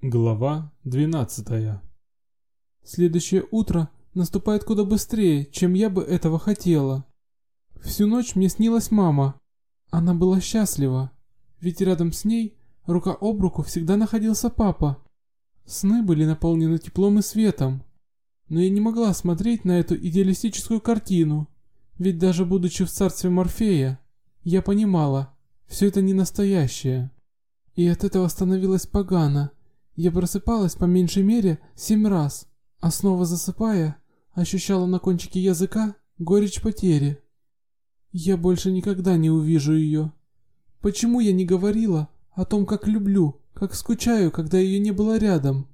Глава 12 Следующее утро наступает куда быстрее, чем я бы этого хотела. Всю ночь мне снилась мама. Она была счастлива, ведь рядом с ней, рука об руку, всегда находился папа. Сны были наполнены теплом и светом. Но я не могла смотреть на эту идеалистическую картину, ведь даже будучи в царстве Морфея, я понимала, все это не настоящее. И от этого становилось погано. Я просыпалась по меньшей мере семь раз, а снова засыпая, ощущала на кончике языка горечь потери. Я больше никогда не увижу ее. Почему я не говорила о том, как люблю, как скучаю, когда ее не было рядом?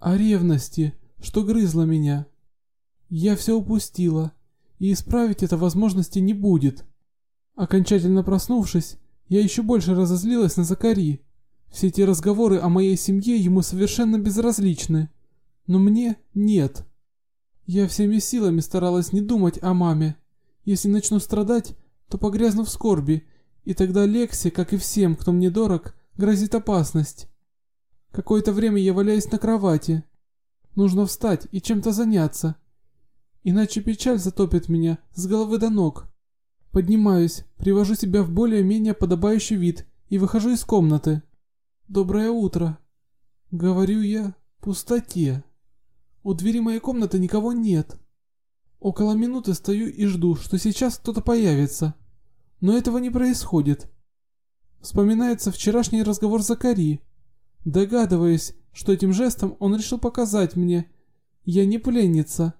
О ревности, что грызла меня. Я все упустила, и исправить это возможности не будет. Окончательно проснувшись, я еще больше разозлилась на Закари. Все эти разговоры о моей семье ему совершенно безразличны. Но мне нет. Я всеми силами старалась не думать о маме. Если начну страдать, то погрязну в скорби, и тогда Лексе, как и всем, кто мне дорог, грозит опасность. Какое-то время я валяюсь на кровати. Нужно встать и чем-то заняться. Иначе печаль затопит меня с головы до ног. Поднимаюсь, привожу себя в более-менее подобающий вид и выхожу из комнаты. «Доброе утро!» Говорю я пустоте. У двери моей комнаты никого нет. Около минуты стою и жду, что сейчас кто-то появится. Но этого не происходит. Вспоминается вчерашний разговор Закари. Догадываясь, что этим жестом он решил показать мне, я не пленница.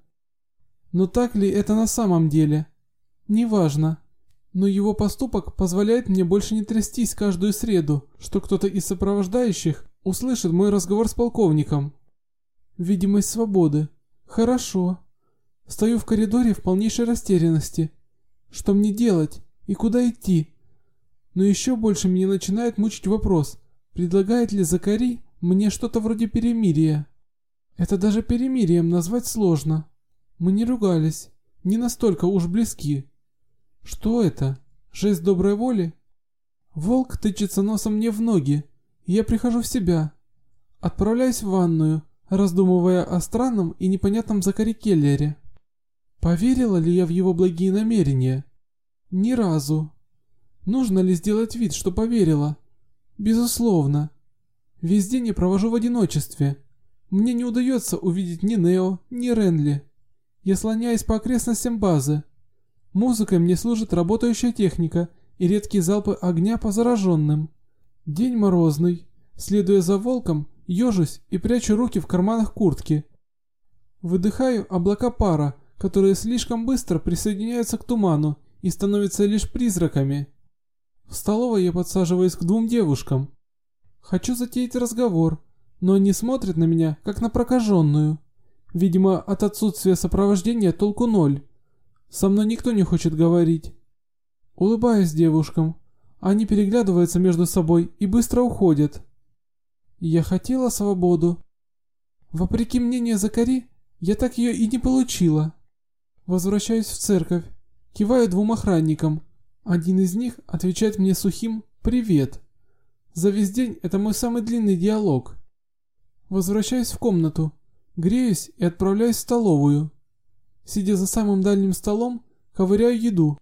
Но так ли это на самом деле? Неважно. Но его поступок позволяет мне больше не трястись каждую среду, что кто-то из сопровождающих услышит мой разговор с полковником. Видимость свободы. Хорошо. Стою в коридоре в полнейшей растерянности. Что мне делать и куда идти? Но еще больше меня начинает мучить вопрос, предлагает ли Закари мне что-то вроде перемирия. Это даже перемирием назвать сложно. Мы не ругались, не настолько уж близки. Что это? Жест доброй воли? Волк тычется носом мне в ноги, я прихожу в себя. Отправляюсь в ванную, раздумывая о странном и непонятном Закари Келлере. Поверила ли я в его благие намерения? Ни разу. Нужно ли сделать вид, что поверила? Безусловно. Весь день я провожу в одиночестве. Мне не удается увидеть ни Нео, ни Ренли. Я слоняюсь по окрестностям базы, Музыкой мне служит работающая техника и редкие залпы огня по зараженным. День морозный. Следуя за волком, ежусь и прячу руки в карманах куртки. Выдыхаю облака пара, которые слишком быстро присоединяются к туману и становятся лишь призраками. В столовой я подсаживаюсь к двум девушкам. Хочу затеять разговор, но они смотрят на меня, как на прокаженную. Видимо, от отсутствия сопровождения толку ноль. Со мной никто не хочет говорить. Улыбаюсь девушкам. Они переглядываются между собой и быстро уходят. Я хотела свободу. Вопреки мнению Закари, я так ее и не получила. Возвращаюсь в церковь. Киваю двум охранникам. Один из них отвечает мне сухим «Привет». За весь день это мой самый длинный диалог. Возвращаюсь в комнату. Греюсь и отправляюсь в столовую. Сидя за самым дальним столом, ковыряю еду.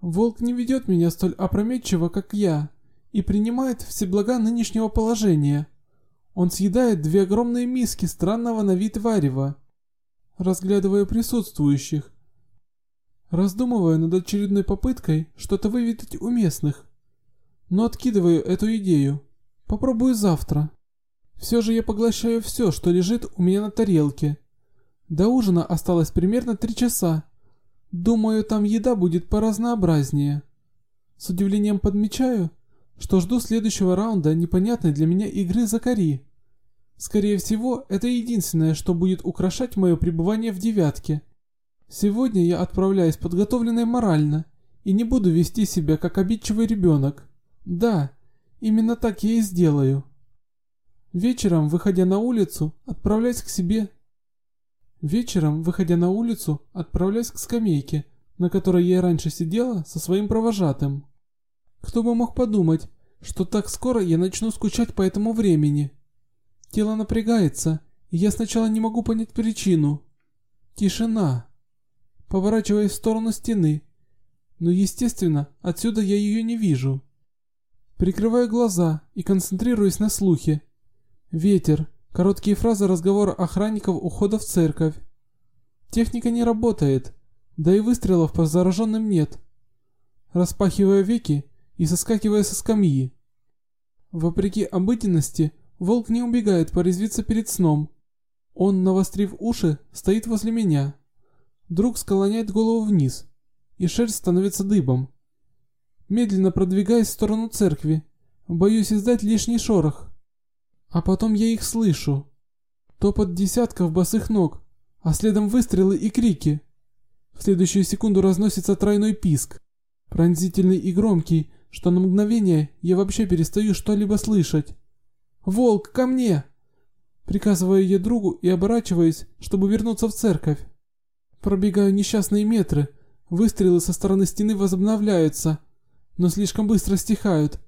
Волк не ведет меня столь опрометчиво, как я, и принимает все блага нынешнего положения. Он съедает две огромные миски странного на вид варева, разглядывая присутствующих. Раздумывая над очередной попыткой что-то выведать у местных. Но откидываю эту идею. Попробую завтра. Все же я поглощаю все, что лежит у меня на тарелке. До ужина осталось примерно три часа. Думаю, там еда будет поразнообразнее. С удивлением подмечаю, что жду следующего раунда непонятной для меня игры Закари. Скорее всего, это единственное, что будет украшать мое пребывание в девятке. Сегодня я отправляюсь подготовленной морально и не буду вести себя как обидчивый ребенок. Да, именно так я и сделаю. Вечером, выходя на улицу, отправляюсь к себе Вечером, выходя на улицу, отправляюсь к скамейке, на которой я раньше сидела со своим провожатым. Кто бы мог подумать, что так скоро я начну скучать по этому времени. Тело напрягается, и я сначала не могу понять причину. Тишина. Поворачиваясь в сторону стены. Но, естественно, отсюда я ее не вижу. Прикрываю глаза и концентрируюсь на слухе. Ветер. Короткие фразы разговора охранников ухода в церковь. Техника не работает, да и выстрелов по зараженным нет. Распахиваю веки и соскакивая со скамьи. Вопреки обыденности, волк не убегает порезвиться перед сном. Он, навострив уши, стоит возле меня. Друг склоняет голову вниз, и шерсть становится дыбом. Медленно продвигаясь в сторону церкви, боюсь издать лишний шорох. А потом я их слышу. Топот десятков босых ног, а следом выстрелы и крики. В следующую секунду разносится тройной писк, пронзительный и громкий, что на мгновение я вообще перестаю что-либо слышать. «Волк, ко мне!» Приказываю я другу и оборачиваюсь, чтобы вернуться в церковь. Пробегаю несчастные метры, выстрелы со стороны стены возобновляются, но слишком быстро стихают.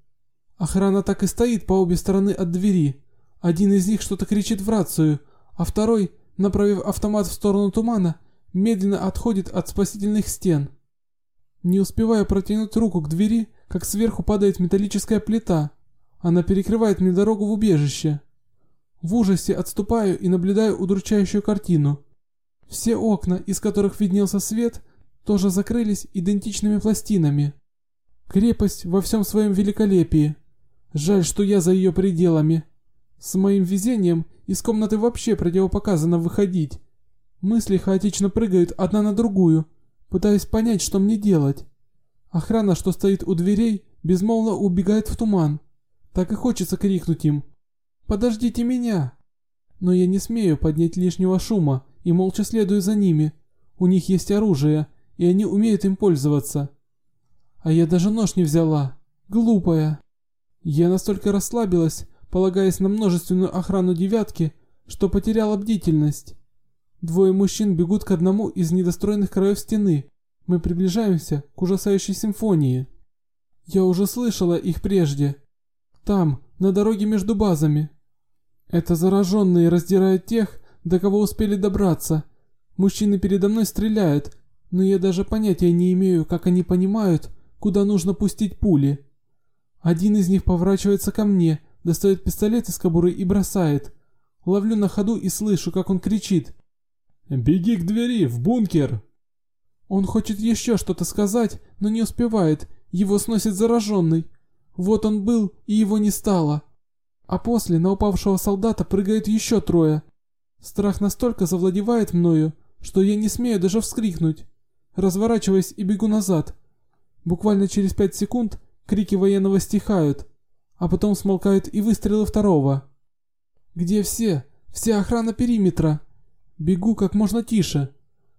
Охрана так и стоит по обе стороны от двери. Один из них что-то кричит в рацию, а второй направив автомат в сторону тумана, медленно отходит от спасительных стен. Не успевая протянуть руку к двери, как сверху падает металлическая плита. Она перекрывает мне дорогу в убежище. В ужасе отступаю и наблюдаю удручающую картину. Все окна, из которых виднелся свет, тоже закрылись идентичными пластинами. Крепость во всем своем великолепии. Жаль, что я за ее пределами. С моим везением из комнаты вообще противопоказано выходить. Мысли хаотично прыгают одна на другую, пытаясь понять, что мне делать. Охрана, что стоит у дверей, безмолвно убегает в туман. Так и хочется крикнуть им «Подождите меня!» Но я не смею поднять лишнего шума и молча следую за ними. У них есть оружие, и они умеют им пользоваться. А я даже нож не взяла. Глупая. Я настолько расслабилась, полагаясь на множественную охрану девятки, что потеряла бдительность. Двое мужчин бегут к одному из недостроенных краев стены. Мы приближаемся к ужасающей симфонии. Я уже слышала их прежде. Там, на дороге между базами. Это зараженные раздирают тех, до кого успели добраться. Мужчины передо мной стреляют, но я даже понятия не имею, как они понимают, куда нужно пустить пули. Один из них поворачивается ко мне, достает пистолет из кобуры и бросает. Ловлю на ходу и слышу, как он кричит. «Беги к двери, в бункер!» Он хочет еще что-то сказать, но не успевает, его сносит зараженный. Вот он был, и его не стало. А после на упавшего солдата прыгает еще трое. Страх настолько завладевает мною, что я не смею даже вскрикнуть. Разворачиваясь и бегу назад. Буквально через пять секунд крики военного стихают, а потом смолкают и выстрелы второго. Где все? Вся охрана периметра. Бегу как можно тише.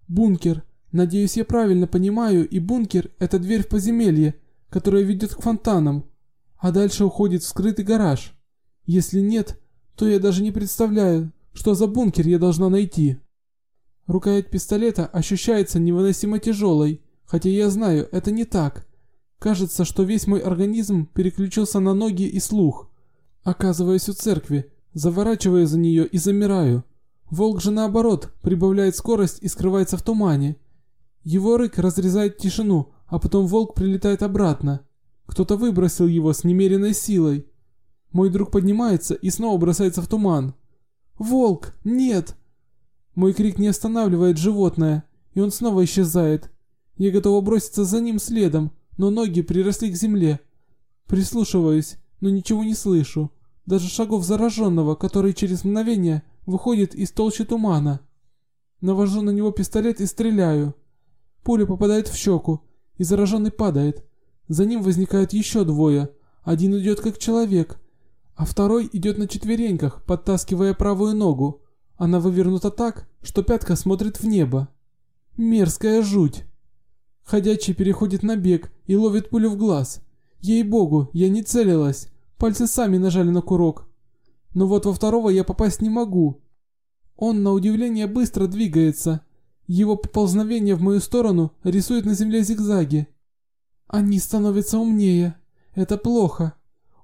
Бункер. Надеюсь, я правильно понимаю, и бункер – это дверь в подземелье, которая ведет к фонтанам, а дальше уходит в скрытый гараж. Если нет, то я даже не представляю, что за бункер я должна найти. Рукоять пистолета ощущается невыносимо тяжелой, Хотя я знаю, это не так. Кажется, что весь мой организм переключился на ноги и слух. Оказываюсь у церкви, заворачиваю за нее и замираю. Волк же наоборот, прибавляет скорость и скрывается в тумане. Его рык разрезает тишину, а потом волк прилетает обратно. Кто-то выбросил его с немеренной силой. Мой друг поднимается и снова бросается в туман. «Волк! Нет!» Мой крик не останавливает животное, и он снова исчезает. Я готова броситься за ним следом, но ноги приросли к земле. Прислушиваюсь, но ничего не слышу. Даже шагов зараженного, который через мгновение выходит из толщи тумана. Навожу на него пистолет и стреляю. Пуля попадает в щеку, и зараженный падает. За ним возникают еще двое. Один идет как человек, а второй идет на четвереньках, подтаскивая правую ногу. Она вывернута так, что пятка смотрит в небо. Мерзкая жуть. Ходячий переходит на бег и ловит пулю в глаз. Ей-богу, я не целилась. Пальцы сами нажали на курок. Но вот во второго я попасть не могу. Он, на удивление, быстро двигается. Его поползновение в мою сторону рисует на земле зигзаги. Они становятся умнее. Это плохо.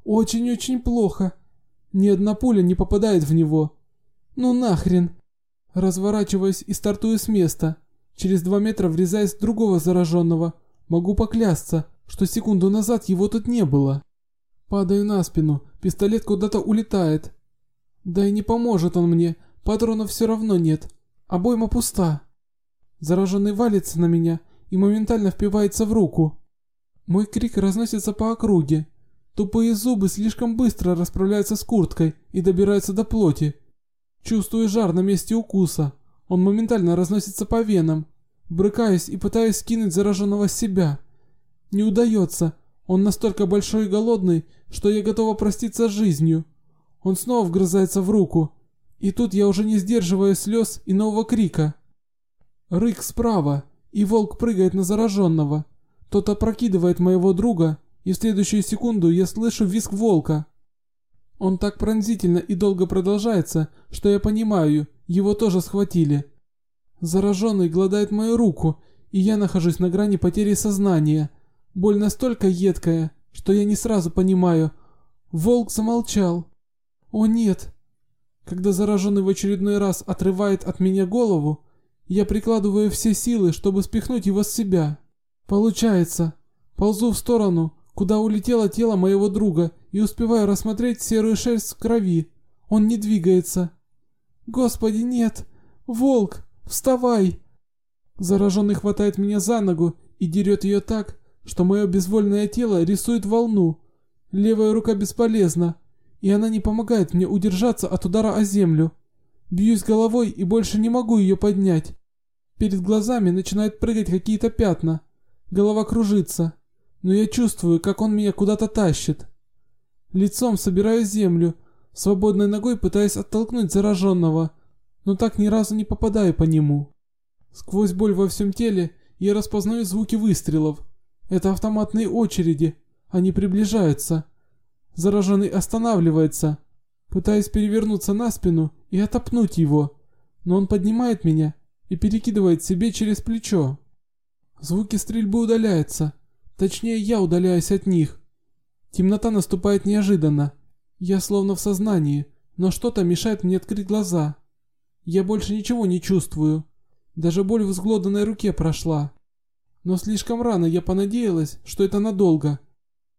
Очень-очень плохо. Ни одна пуля не попадает в него. Ну нахрен. Разворачиваюсь и стартую с места. Через два метра врезаясь в другого зараженного. Могу поклясться, что секунду назад его тут не было. Падаю на спину, пистолет куда-то улетает. Да и не поможет он мне, патронов все равно нет. Обойма пуста. Зараженный валится на меня и моментально впивается в руку. Мой крик разносится по округе. Тупые зубы слишком быстро расправляются с курткой и добираются до плоти. Чувствую жар на месте укуса. Он моментально разносится по венам. Брыкаюсь и пытаюсь скинуть зараженного с себя. Не удается. Он настолько большой и голодный, что я готова проститься с жизнью. Он снова вгрызается в руку. И тут я уже не сдерживаю слез и нового крика. Рык справа, и волк прыгает на зараженного. Тот опрокидывает моего друга, и в следующую секунду я слышу визг волка. Он так пронзительно и долго продолжается, что я понимаю, его тоже схватили. Зараженный гладает мою руку, и я нахожусь на грани потери сознания. Боль настолько едкая, что я не сразу понимаю. Волк замолчал. О нет. Когда зараженный в очередной раз отрывает от меня голову, я прикладываю все силы, чтобы спихнуть его с себя. Получается. Ползу в сторону, куда улетело тело моего друга, и успеваю рассмотреть серую шерсть в крови. Он не двигается. Господи, нет! Волк! Вставай! Зараженный хватает меня за ногу и дерет ее так, что мое безвольное тело рисует волну. Левая рука бесполезна, и она не помогает мне удержаться от удара о землю. Бьюсь головой и больше не могу ее поднять. Перед глазами начинают прыгать какие-то пятна. Голова кружится, но я чувствую, как он меня куда-то тащит. Лицом собираю землю, свободной ногой пытаясь оттолкнуть зараженного, но так ни разу не попадаю по нему. Сквозь боль во всем теле я распознаю звуки выстрелов. Это автоматные очереди, они приближаются. Зараженный останавливается, пытаясь перевернуться на спину и отопнуть его, но он поднимает меня и перекидывает себе через плечо. Звуки стрельбы удаляются, точнее я удаляюсь от них. Темнота наступает неожиданно. Я словно в сознании, но что-то мешает мне открыть глаза. Я больше ничего не чувствую. Даже боль в взглоданной руке прошла. Но слишком рано я понадеялась, что это надолго.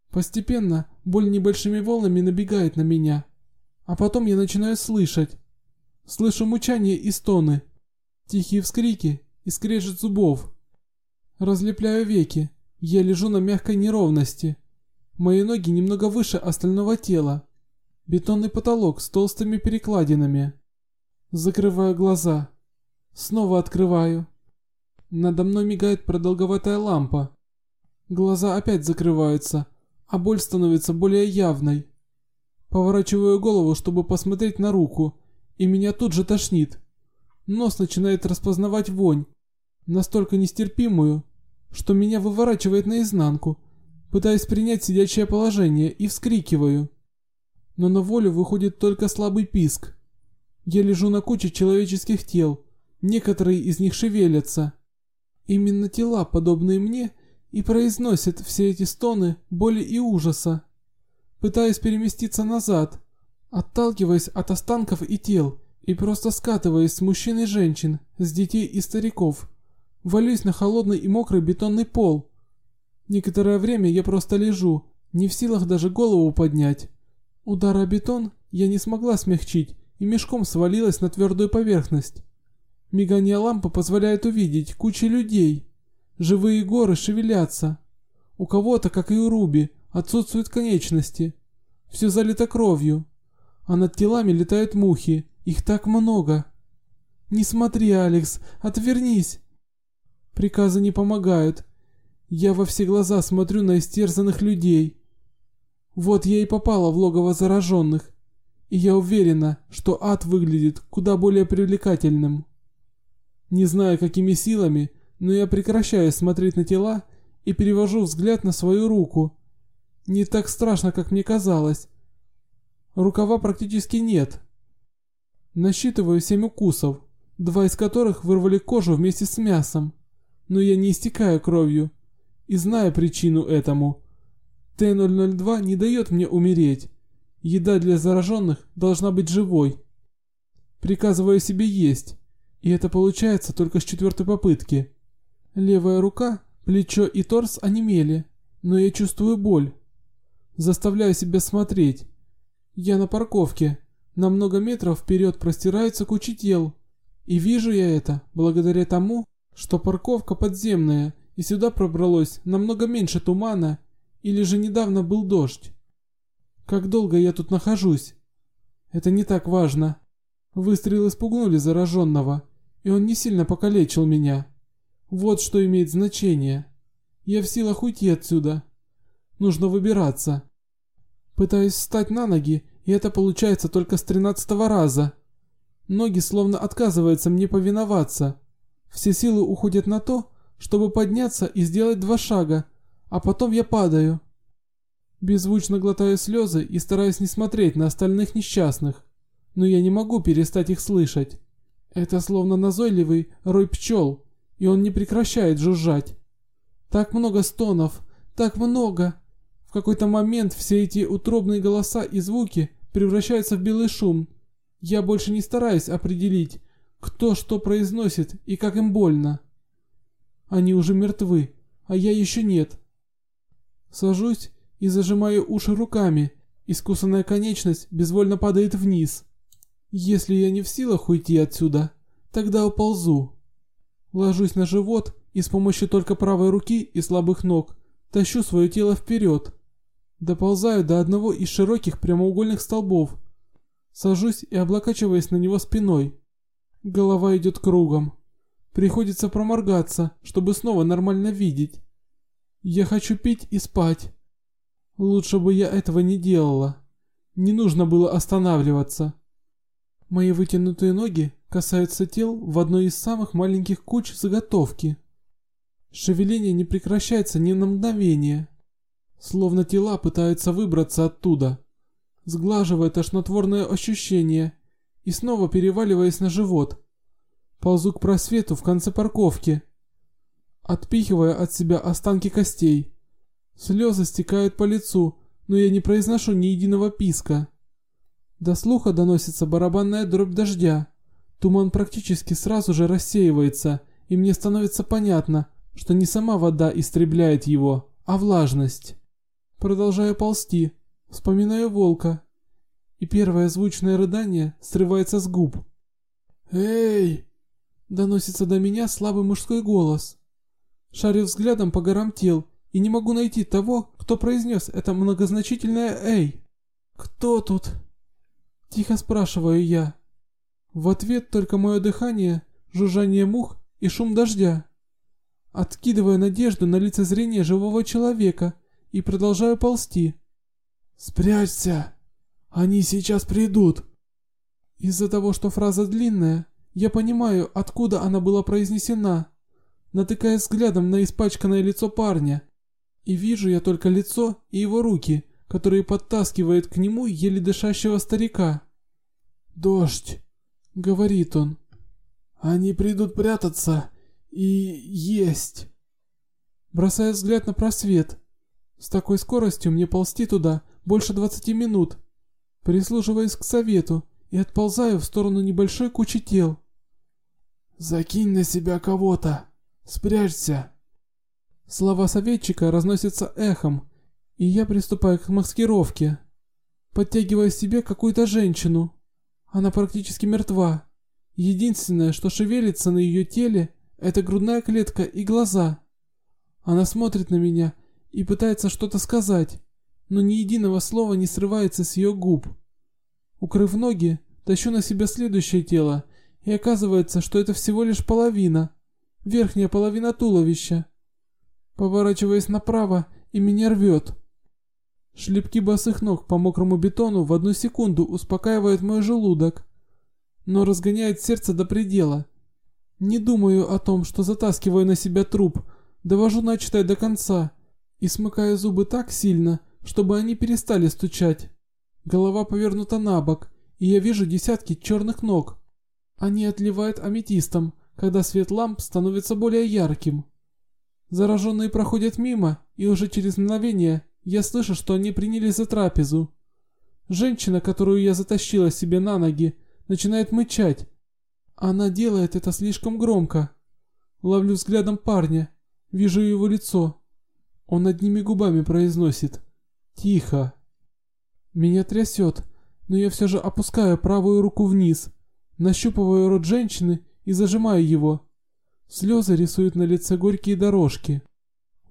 Постепенно боль небольшими волнами набегает на меня. А потом я начинаю слышать. Слышу мучание и стоны. Тихие вскрики и скрежет зубов. Разлепляю веки. Я лежу на мягкой неровности. Мои ноги немного выше остального тела. Бетонный потолок с толстыми перекладинами. Закрываю глаза. Снова открываю. Надо мной мигает продолговатая лампа. Глаза опять закрываются, а боль становится более явной. Поворачиваю голову, чтобы посмотреть на руку, и меня тут же тошнит. Нос начинает распознавать вонь, настолько нестерпимую, что меня выворачивает наизнанку, пытаясь принять сидячее положение и вскрикиваю. Но на волю выходит только слабый писк. Я лежу на куче человеческих тел, некоторые из них шевелятся. Именно тела, подобные мне, и произносят все эти стоны боли и ужаса. Пытаюсь переместиться назад, отталкиваясь от останков и тел, и просто скатываясь с мужчин и женщин, с детей и стариков. Валюсь на холодный и мокрый бетонный пол. Некоторое время я просто лежу, не в силах даже голову поднять. Удар о бетон я не смогла смягчить и мешком свалилась на твердую поверхность. Мигание лампы позволяет увидеть кучу людей. Живые горы шевелятся. У кого-то, как и у Руби, Отсутствуют конечности. Все залито кровью. А над телами летают мухи. Их так много. Не смотри, Алекс, отвернись. Приказы не помогают. Я во все глаза смотрю на истерзанных людей. Вот я и попала в логово зараженных. И я уверена, что ад выглядит куда более привлекательным. Не знаю, какими силами, но я прекращаю смотреть на тела и перевожу взгляд на свою руку, не так страшно, как мне казалось. Рукава практически нет. Насчитываю семь укусов, два из которых вырвали кожу вместе с мясом. Но я не истекаю кровью. И знаю причину этому. Т-002 не дает мне умереть. еда для зараженных должна быть живой. Приказываю себе есть, и это получается только с четвертой попытки. Левая рука, плечо и торс онемели, но я чувствую боль. Заставляю себя смотреть. Я на парковке. На много метров вперед простирается куча тел. И вижу я это благодаря тому, что парковка подземная, и сюда пробралось намного меньше тумана, или же недавно был дождь. Как долго я тут нахожусь? Это не так важно. Выстрелы спугнули зараженного, и он не сильно покалечил меня. Вот что имеет значение. Я в силах уйти отсюда. Нужно выбираться. Пытаюсь встать на ноги, и это получается только с тринадцатого раза. Ноги словно отказываются мне повиноваться. Все силы уходят на то, чтобы подняться и сделать два шага, а потом я падаю. Беззвучно глотаю слезы и стараюсь не смотреть на остальных несчастных, но я не могу перестать их слышать. Это словно назойливый рой пчел, и он не прекращает жужжать. Так много стонов, так много. В какой-то момент все эти утробные голоса и звуки превращаются в белый шум. Я больше не стараюсь определить, кто что произносит и как им больно. Они уже мертвы, а я еще нет. Сажусь и зажимаю уши руками. Искусанная конечность безвольно падает вниз. Если я не в силах уйти отсюда, тогда уползу. Ложусь на живот и с помощью только правой руки и слабых ног тащу свое тело вперед. Доползаю до одного из широких прямоугольных столбов. Сажусь и облокачиваясь на него спиной. Голова идет кругом. Приходится проморгаться, чтобы снова нормально видеть. Я хочу пить и спать. Лучше бы я этого не делала. Не нужно было останавливаться. Мои вытянутые ноги касаются тел в одной из самых маленьких куч заготовки. Шевеление не прекращается ни на мгновение. Словно тела пытаются выбраться оттуда. Сглаживая тошнотворное ощущение и снова переваливаясь на живот. Ползу к просвету в конце парковки, отпихивая от себя останки костей. Слезы стекают по лицу, но я не произношу ни единого писка. До слуха доносится барабанная дробь дождя. Туман практически сразу же рассеивается, и мне становится понятно, что не сама вода истребляет его, а влажность. Продолжаю ползти, вспоминаю волка, и первое звучное рыдание срывается с губ. «Эй!» Доносится до меня слабый мужской голос. Шарю взглядом по горам тел и не могу найти того, кто произнес это многозначительное «Эй!». «Кто тут?» Тихо спрашиваю я. В ответ только мое дыхание, жужжание мух и шум дождя. Откидываю надежду на лицезрение живого человека и продолжаю ползти. «Спрячься! Они сейчас придут!» Из-за того, что фраза длинная, я понимаю, откуда она была произнесена, натыкаясь взглядом на испачканное лицо парня. И вижу я только лицо и его руки, которые подтаскивают к нему еле дышащего старика. «Дождь», — говорит он. «Они придут прятаться и есть». Бросая взгляд на просвет. С такой скоростью мне ползти туда больше двадцати минут. Прислушиваясь к совету и отползаю в сторону небольшой кучи тел. «Закинь на себя кого-то! Спрячься!» Слова советчика разносятся эхом, и я приступаю к маскировке. Подтягивая себе какую-то женщину. Она практически мертва. Единственное, что шевелится на ее теле, это грудная клетка и глаза. Она смотрит на меня и пытается что-то сказать, но ни единого слова не срывается с ее губ. Укрыв ноги, тащу на себя следующее тело и оказывается, что это всего лишь половина. Верхняя половина туловища. Поворачиваясь направо, и меня рвет. Шлепки босых ног по мокрому бетону в одну секунду успокаивают мой желудок, но разгоняют сердце до предела. Не думаю о том, что затаскиваю на себя труп, довожу начатое до конца и смыкаю зубы так сильно, чтобы они перестали стучать. Голова повернута на бок, и я вижу десятки черных ног, они отливают аметистом, когда свет ламп становится более ярким. Зараженные проходят мимо, и уже через мгновение я слышу, что они принялись за трапезу. Женщина, которую я затащила себе на ноги, начинает мычать. Она делает это слишком громко. Ловлю взглядом парня, вижу его лицо. Он одними губами произносит «Тихо». Меня трясет, но я все же опускаю правую руку вниз, нащупываю рот женщины и зажимаю его. Слезы рисуют на лице горькие дорожки.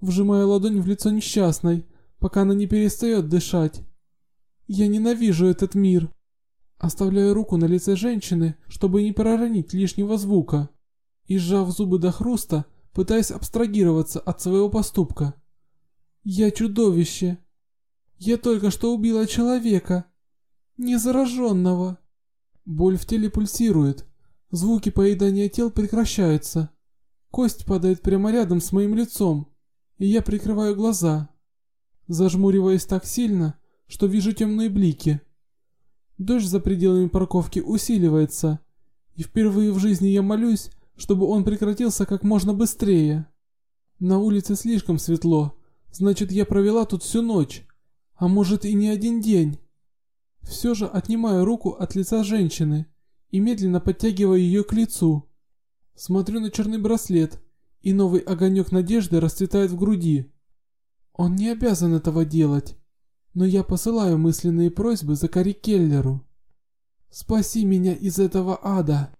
Вжимаю ладонь в лицо несчастной, пока она не перестает дышать. Я ненавижу этот мир. Оставляю руку на лице женщины, чтобы не проронить лишнего звука. И сжав зубы до хруста, пытаясь абстрагироваться от своего поступка. Я чудовище. Я только что убила человека. Незараженного. Боль в теле пульсирует. Звуки поедания тел прекращаются. Кость падает прямо рядом с моим лицом, и я прикрываю глаза. Зажмуриваясь так сильно, что вижу темные блики. Дождь за пределами парковки усиливается, и впервые в жизни я молюсь, чтобы он прекратился как можно быстрее. На улице слишком светло, значит я провела тут всю ночь, а может и не один день. Все же отнимаю руку от лица женщины и медленно подтягиваю ее к лицу. Смотрю на черный браслет, и новый огонек надежды расцветает в груди. Он не обязан этого делать, но я посылаю мысленные просьбы Закари Келлеру. Спаси меня из этого ада.